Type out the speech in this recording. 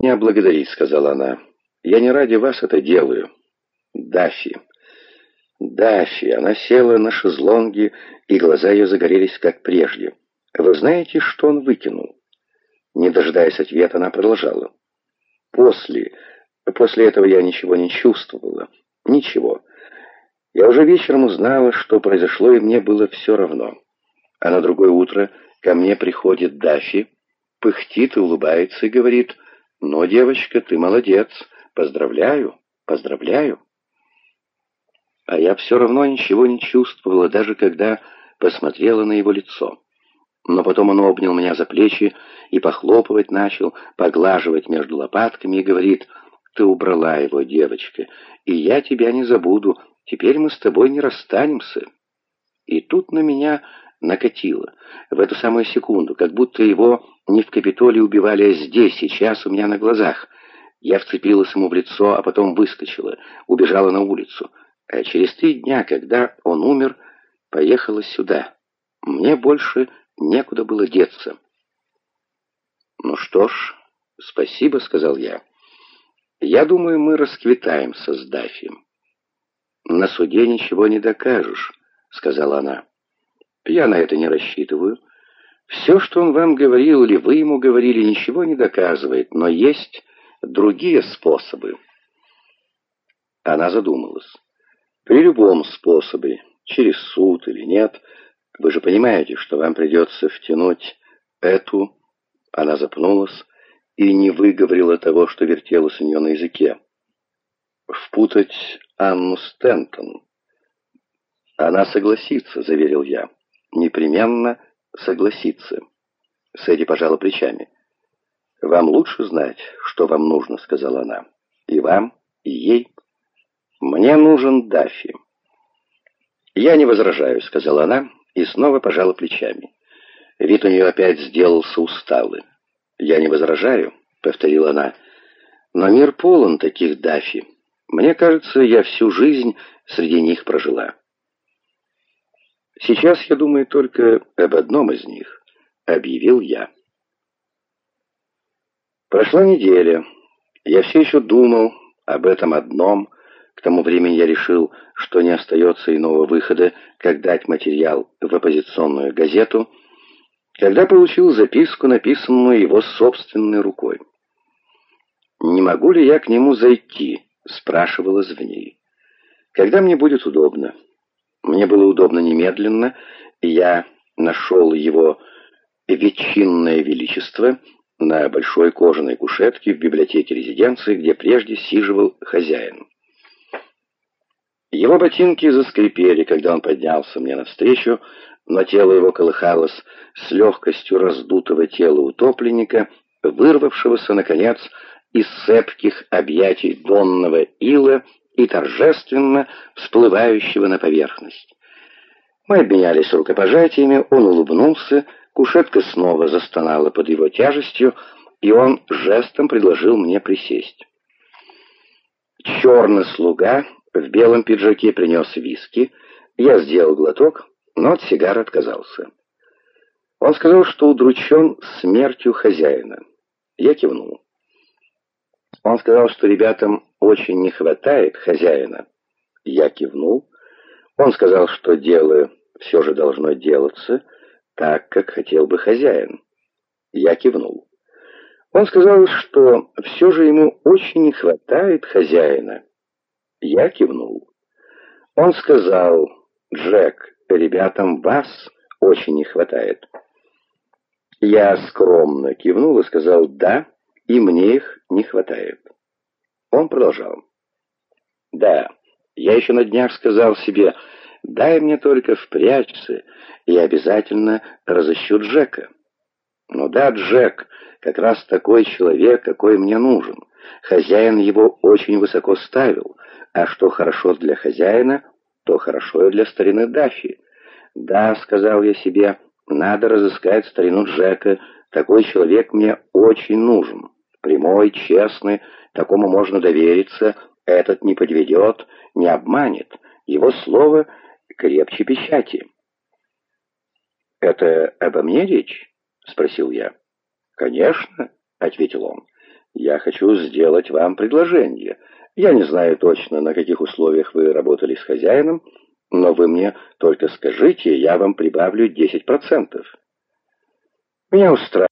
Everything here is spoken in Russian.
«Не благодарить», — сказала она. «Я не ради вас это делаю. Дафи». Дафи. Она села на шезлонги, и глаза ее загорелись, как прежде. «Вы знаете, что он выкинул?» Не дожидаясь ответа, она продолжала. «После... После этого я ничего не чувствовала. Ничего. Я уже вечером узнала, что произошло, и мне было все равно. А на другое утро ко мне приходит Дафи, пыхтит и улыбается и говорит, «Но, девочка, ты молодец, поздравляю, поздравляю». А я все равно ничего не чувствовала, даже когда посмотрела на его лицо. Но потом он обнял меня за плечи и похлопывать начал, поглаживать между лопатками и говорит, «Ты убрала его, девочка, и я тебя не забуду, теперь мы с тобой не расстанемся». И тут на меня накатило, в эту самую секунду, как будто его не в Капитолии убивали, а здесь, сейчас, у меня на глазах. Я вцепилась ему в лицо, а потом выскочила, убежала на улицу. А через три дня, когда он умер, поехала сюда. Мне больше некуда было деться. «Ну что ж, спасибо», — сказал я. «Я думаю, мы расквитаемся с Дафием». «На суде ничего не докажешь», — сказала она. «Я на это не рассчитываю. Все, что он вам говорил или вы ему говорили, ничего не доказывает, но есть другие способы». Она задумалась. «При любом способе, через суд или нет, вы же понимаете, что вам придется втянуть эту...» Она запнулась и не выговорила того, что вертелось у нее на языке. «Впутать Анну Стентон». «Она согласится», — заверил я. «Непременно согласится». Сэдди пожала плечами. «Вам лучше знать, что вам нужно», — сказала она. «И вам, и ей. Мне нужен Даффи». «Я не возражаю», — сказала она и снова пожала плечами. Вид у нее опять сделался усталый. «Я не возражаю», — повторила она, — «но мир полон таких Даффи. Мне кажется, я всю жизнь среди них прожила». «Сейчас я думаю только об одном из них», — объявил я. Прошла неделя. Я все еще думал об этом одном. К тому времени я решил, что не остается иного выхода, как дать материал в оппозиционную газету, когда получил записку, написанную его собственной рукой. «Не могу ли я к нему зайти?» — спрашивалось в ней. «Когда мне будет удобно?» Мне было удобно немедленно, и я нашел его ветчинное величество на большой кожаной кушетке в библиотеке резиденции, где прежде сиживал хозяин. Его ботинки заскрипели, когда он поднялся мне навстречу, но тело его колыхалось с легкостью раздутого тела утопленника, вырвавшегося, наконец, из цепких объятий донного ила и торжественно всплывающего на поверхность. Мы обменялись рукопожатиями, он улыбнулся, кушетка снова застонала под его тяжестью, и он жестом предложил мне присесть. Черный слуга в белом пиджаке принес виски, я сделал глоток, но от сигары отказался. Он сказал, что удручен смертью хозяина. Я кивнул. Он сказал, что ребятам очень не хватает хозяина. Я кивнул. Он сказал, что дело все же должно делаться так, как хотел бы хозяин. Я кивнул. Он сказал, что все же ему очень не хватает хозяина. Я кивнул. Он сказал, Джек, ребятам вас очень не хватает. Я скромно кивнул и сказал, да, и мне их не хватает. Он продолжал. Да, я еще на днях сказал себе, дай мне только впрячься, и обязательно разыщу Джека. Ну да, Джек, как раз такой человек, какой мне нужен. Хозяин его очень высоко ставил, а что хорошо для хозяина, то хорошо и для старины Даффи. Да, сказал я себе, надо разыскать старину Джека, такой человек мне очень нужен. Прямой, честный, такому можно довериться, этот не подведет, не обманет. Его слово крепче печати. «Это обо мне речь?» — спросил я. «Конечно», — ответил он. Я хочу сделать вам предложение. Я не знаю точно, на каких условиях вы работали с хозяином, но вы мне только скажите, я вам прибавлю 10%. Меня устраивает.